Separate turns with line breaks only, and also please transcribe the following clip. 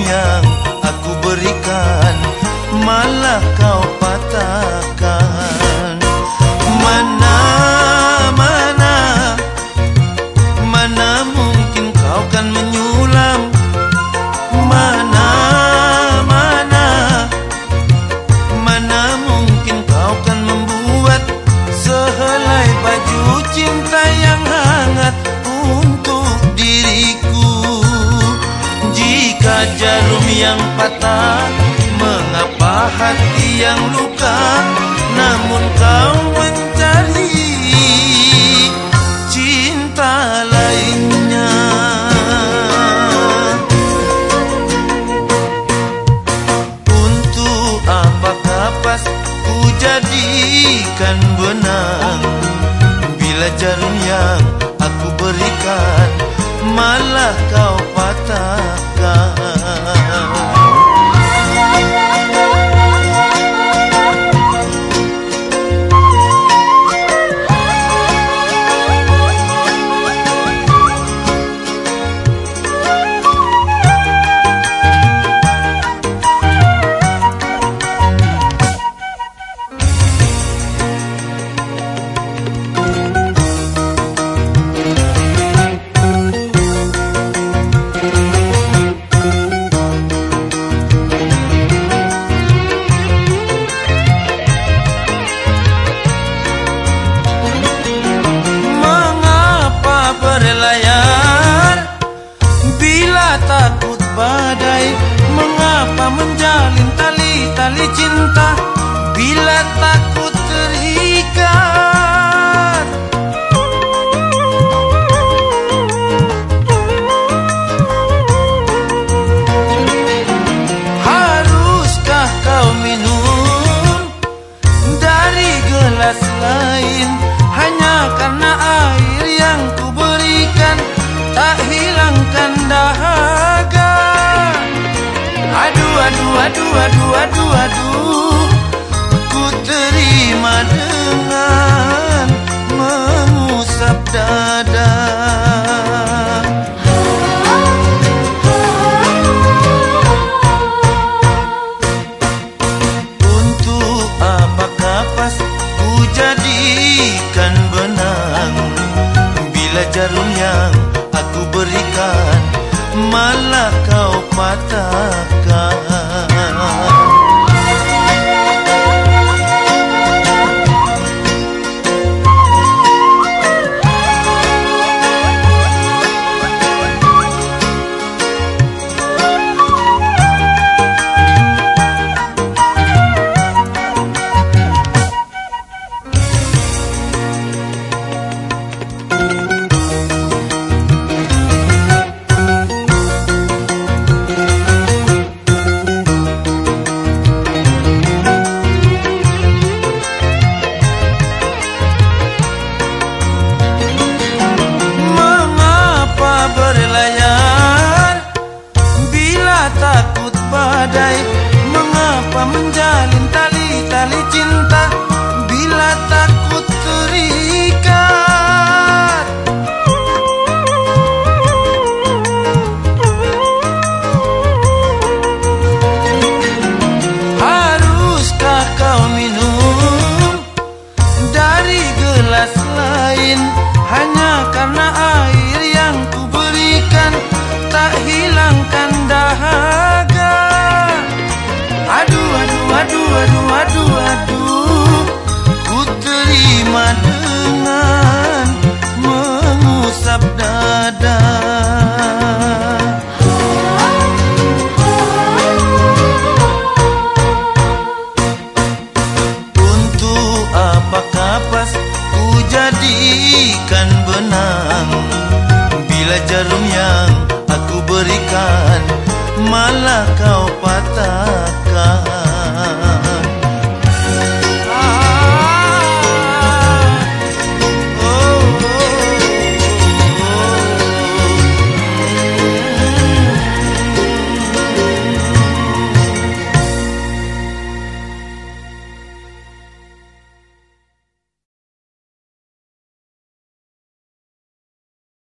yang aku berikan. Malam yang patah Mengapa hati yang luka? Namun kau takut terikat. Haruskah kau minum Dari gelas lain? Hanya karena air yang ku berikan Tak hilangkan dahaga. Aduh, aduh, aduh, aduh, aduh, aduh kau day. Benang. Bila jarum yang aku berikan Malah kau patahkan